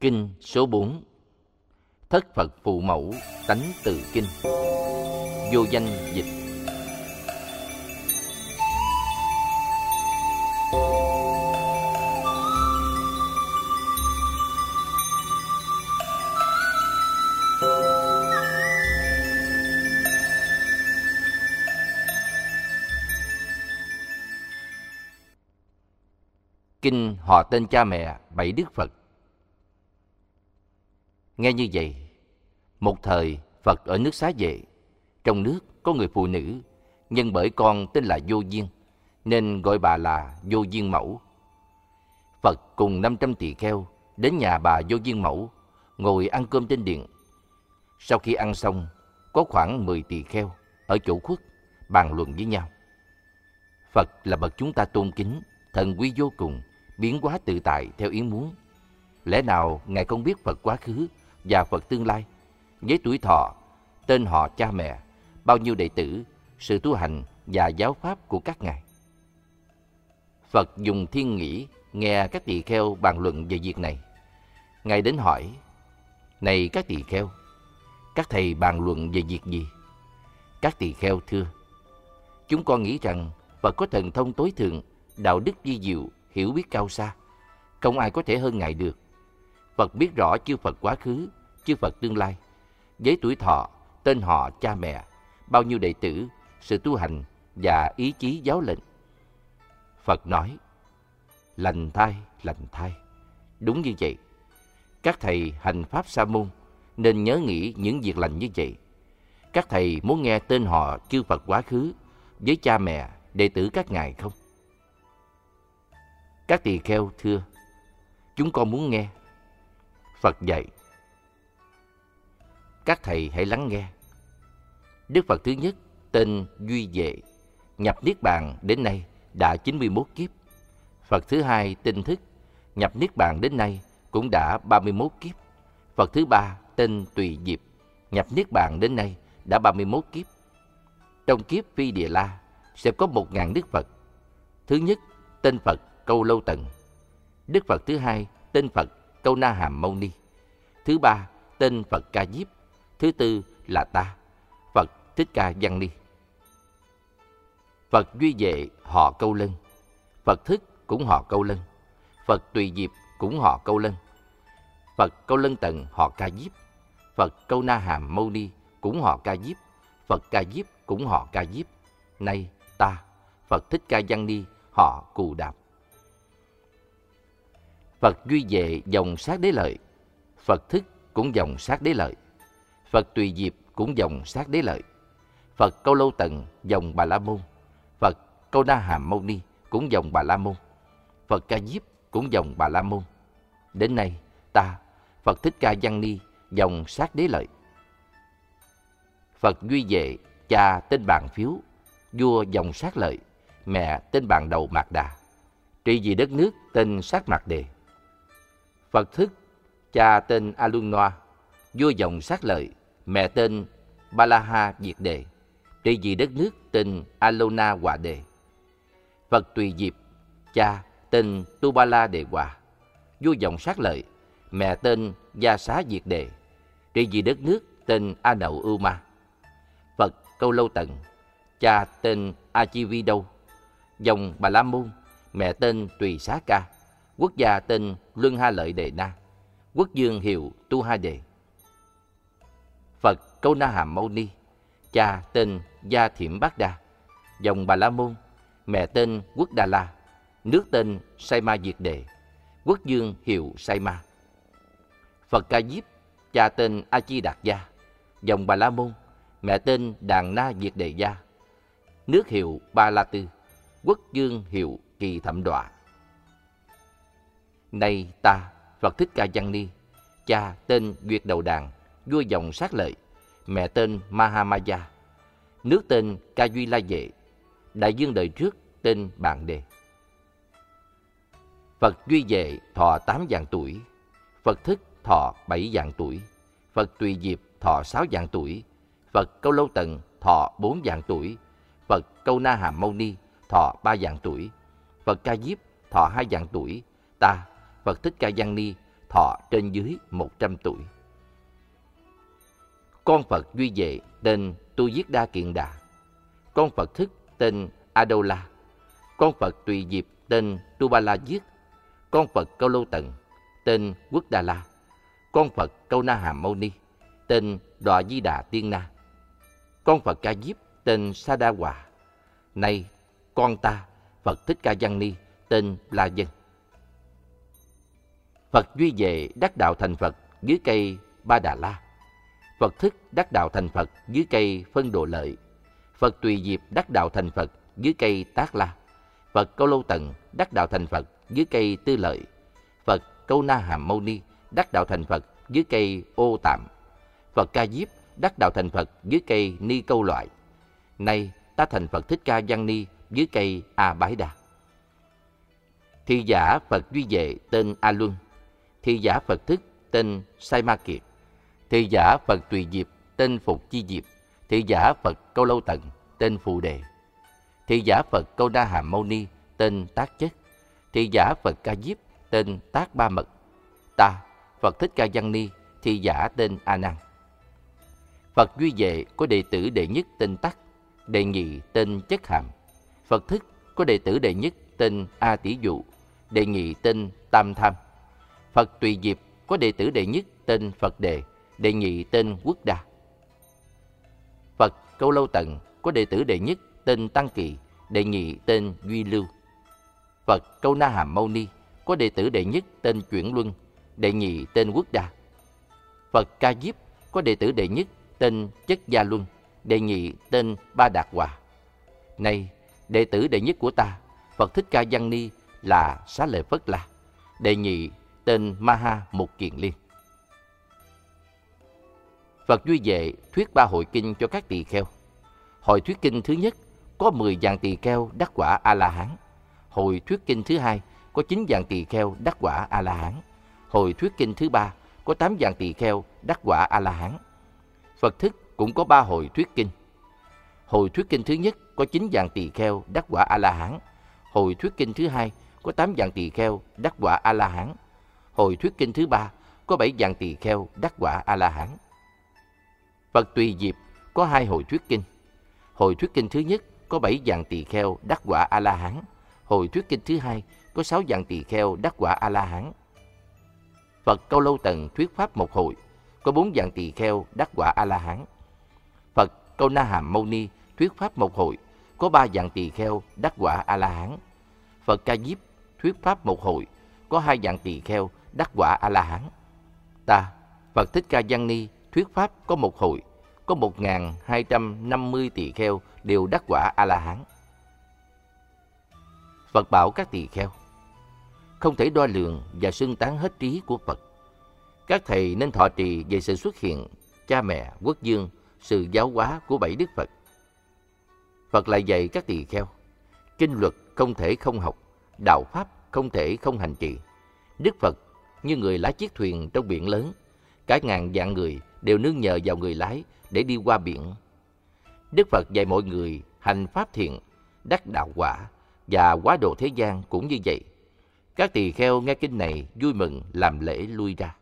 Kinh số 4 Thất Phật Phụ Mẫu Tánh Từ Kinh. Vô danh dịch. Kinh họ tên cha mẹ bảy Đức Phật. Nghe như vậy, một thời Phật ở nước xá vệ, trong nước có người phụ nữ, nhưng bởi con tên là Vô Duyên, nên gọi bà là Vô Duyên Mẫu. Phật cùng 500 tỳ kheo đến nhà bà Vô Duyên Mẫu, ngồi ăn cơm trên điện. Sau khi ăn xong, có khoảng 10 tỳ kheo ở chỗ khuất bàn luận với nhau. Phật là bậc chúng ta tôn kính, thần quý vô cùng, biến hóa tự tại theo ý muốn. Lẽ nào Ngài không biết Phật quá khứ và Phật tương lai, với tuổi thọ, tên họ cha mẹ, bao nhiêu đệ tử, sự tu hành và giáo pháp của các ngài. Phật dùng thiên nghĩ nghe các tỳ kheo bàn luận về việc này. Ngài đến hỏi, Này các tỳ kheo, các thầy bàn luận về việc gì? Các tỳ kheo thưa, Chúng con nghĩ rằng Phật có thần thông tối thượng, đạo đức vi diệu, hiểu biết cao xa. Không ai có thể hơn Ngài được. Phật biết rõ chư Phật quá khứ, chư Phật tương lai, với tuổi thọ, tên họ cha mẹ, bao nhiêu đệ tử, sự tu hành và ý chí giáo lệnh. Phật nói, lành thai, lành thai. Đúng như vậy. Các thầy hành Pháp Sa môn nên nhớ nghĩ những việc lành như vậy. Các thầy muốn nghe tên họ chư Phật quá khứ với cha mẹ, đệ tử các ngài không? Các tỳ kheo thưa, chúng con muốn nghe. Phật dạy, các thầy hãy lắng nghe. Đức Phật thứ nhất tên Duy Vệ, nhập Niết Bàn đến nay đã 91 kiếp. Phật thứ hai tinh thức, nhập Niết Bàn đến nay cũng đã 31 kiếp. Phật thứ ba tên Tùy Diệp, nhập Niết Bàn đến nay đã 31 kiếp. Trong kiếp Phi Địa La sẽ có một ngàn Đức Phật. Thứ nhất, tên Phật Câu Lâu Tần. Đức Phật thứ hai, tên Phật Câu Na Hàm Mâu Ni. Thứ ba, tên Phật Ca Diếp. Thứ tư là ta, Phật Thích Ca Văn Ni. Phật Duy Vệ họ Câu Lân, Phật Thức cũng họ Câu Lân, Phật Tùy Diệp cũng họ Câu Lân, Phật Câu Lân Tần họ Ca Diếp, Phật Câu Na Hàm Mâu Ni cũng họ Ca Diếp, Phật Ca Diếp cũng họ Ca Diếp. Nay ta, Phật Thích Ca Văn Ni họ Cù Đạp. Phật Duy Vệ dòng sát đế lợi, Phật Thức cũng dòng sát đế lợi. Phật Tùy Diệp cũng dòng sát đế lợi. Phật Câu Lâu Tần dòng Bà La Môn. Phật Câu Na Hàm Mâu Ni cũng dòng Bà La Môn. Phật Ca Diếp cũng dòng Bà La Môn. Đến nay, ta, Phật Thích Ca Văn Ni, dòng sát đế lợi. Phật Duy Vệ, cha tên Bàn Phiếu, vua dòng sát lợi, mẹ tên Bàn Đầu Mạc Đà, trị vì đất nước tên Sát Mạc Đề. Phật Thức, cha tên A Luân Noa, vua dòng sát lợi, mẹ tên Balaha Diệt Đề, trị vì đất nước tên Alona Hòa Đề. Phật Tùy Diệp, cha tên Tubala Đề Hòa, vua dòng sát lợi, mẹ tên Gia Xá Diệt Đề, trị vì đất nước tên A Nậu Ưu Ma. Phật Câu Lâu Tần, cha tên A Chi Vi Đâu, dòng Bà La Môn, mẹ tên Tùy Xá Ca, quốc gia tên Luân Ha Lợi Đề Na, quốc dương hiệu Tu Ha Đề. Câu Na Hàm Mâu Ni, cha tên Gia Thiểm Bát Đa, dòng Bà La Môn, mẹ tên Quốc Đà La, nước tên Sai Ma Diệt Đề, quốc dương hiệu Sai Ma. Phật Ca Diếp, cha tên A Chi Đạt Gia, dòng Bà La Môn, mẹ tên Đàn Na Diệt Đề Gia, nước hiệu Ba La Tư, quốc dương hiệu Kỳ Thẩm Đọa. Nay ta, Phật Thích Ca Văn Ni, cha tên Duyệt Đầu Đàn, vua dòng sát lợi, mẹ tên Mahamaya, nước tên Ca Duy La Vệ, đại dương đời trước tên Bạn Đề. Phật Duy Vệ thọ tám dạng tuổi, Phật Thức thọ bảy dạng tuổi, Phật Tùy Diệp thọ sáu dạng tuổi, Phật Câu Lâu Tần thọ bốn dạng tuổi, Phật Câu Na Hàm Mâu Ni thọ ba dạng tuổi, Phật Ca Diếp thọ hai dạng tuổi, ta, Phật Thích Ca Văn Ni, thọ trên dưới 100 tuổi. Con Phật duy vệ tên Tu Diết Đa Kiện Đà. Con Phật thức tên Adola. Con Phật tùy diệp tên Tu Ba La Diết. Con Phật Câu Lâu Tần tên Quốc Đà La. Con Phật Câu Na Hàm Mâu Ni tên Đọa Di Đà Tiên Na. Con Phật Ca Diếp tên Sa Đa Hòa. Nay, con ta, Phật Thích Ca Văn Ni, tên La Dân. Phật duy về đắc đạo thành Phật dưới cây Ba Đà La. Phật thức đắc đạo thành Phật, dưới cây Phân Độ Lợi. Phật tùy diệp đắc đạo thành Phật, dưới cây Tác La. Phật Câu Lâu Tần đắc đạo thành Phật, dưới cây Tư Lợi. Phật Câu Na Hàm Mâu Ni đắc đạo thành Phật, dưới cây Ô Tạm. Phật Ca Diếp đắc đạo thành Phật, dưới cây Ni Câu Loại. Nay, ta thành Phật Thích Ca Văn Ni, dưới cây A Bái Đà. Thi giả Phật duy vệ tên A Luân Thi giả Phật thức tên Sai Ma Kiệt. Thi giả Phật Tùy Diệp tên Phục Chi Diệp. Thị giả Phật Câu Lâu tận tên Phù Đề. Thị giả Phật Câu Đa Hàm Mâu Ni tên Tác Chất. Thị giả Phật Ca Diếp tên Tác Ba Mật. Ta, Phật Thích Ca Văn Ni, thị giả tên A Năng. Phật duy vệ có đệ tử đệ nhất tên Tắc, đệ nhị tên Chất Hàm. Phật thức có đệ tử đệ nhất tên A Tỷ Dụ, đệ nhị tên Tam Tham. Phật Tùy Diệp có đệ tử đệ nhất tên Phật Đề, đệ nhị tên Quốc Đa. Phật Câu Lâu tận có đệ tử đệ nhất tên Tăng Kỳ, đệ nhị tên Duy Lưu. Phật Câu Na Hàm Mâu Ni có đệ tử đệ nhất tên Chuyển Luân, đệ nhị tên Quốc Đa. Phật Ca Diếp có đệ tử đệ nhất tên Chất Gia Luân, đệ nhị tên Ba Đạt Hòa. Nay, đệ tử đệ nhất của ta, Phật Thích Ca Văn Ni là Xá Lợi Phất La, đệ nhị tên Maha Mục Kiền Liên. Phật duy vệ thuyết ba hội kinh cho các tỳ kheo. Hồi thuyết kinh thứ nhất có 10 dạng tỳ kheo đắc quả A-la-hán. Hồi thuyết kinh thứ hai có 9 dạng tỳ kheo đắc quả A-la-hán. Hồi thuyết kinh thứ ba có 8 dạng tỳ kheo đắc quả A-la-hán. Phật thức cũng có ba hồi thuyết kinh. Hồi thuyết kinh thứ nhất có 9 dạng tỳ kheo đắc quả A-la-hán. Hồi thuyết kinh thứ hai có 8 dạng tỳ kheo đắc quả A-la-hán. Hồi thuyết kinh thứ ba có 7 dạng tỳ kheo đắc quả A-la-hán. Phật Tùy dịp có hai hồi thuyết kinh. Hồi thuyết kinh thứ nhất có bảy dạng tỳ kheo đắc quả A-la-hán. Hồi thuyết kinh thứ hai có sáu dạng tỳ kheo đắc quả A-la-hán. Phật Câu Lâu Tần thuyết pháp một hồi, có bốn dạng tỳ kheo đắc quả A-la-hán. Phật Câu Na Hàm Mâu Ni thuyết pháp một hồi, có ba dạng tỳ kheo đắc quả A-la-hán. Phật Ca Diếp thuyết pháp một hồi, có hai dạng tỳ kheo đắc quả A-la-hán. Ta, Phật Thích Ca Văn Ni thuyết pháp có một hội, có 1.250 tỳ kheo đều đắc quả A-la-hán. Phật bảo các tỳ kheo, không thể đo lường và xưng tán hết trí của Phật. Các thầy nên thọ trì về sự xuất hiện, cha mẹ, quốc dương, sự giáo hóa của bảy đức Phật. Phật lại dạy các tỳ kheo, kinh luật không thể không học, đạo pháp không thể không hành trì. Đức Phật như người lái chiếc thuyền trong biển lớn, cả ngàn vạn người đều nương nhờ vào người lái để đi qua biển. Đức Phật dạy mọi người hành pháp thiện, đắc đạo quả và quá độ thế gian cũng như vậy. Các tỳ kheo nghe kinh này vui mừng làm lễ lui ra.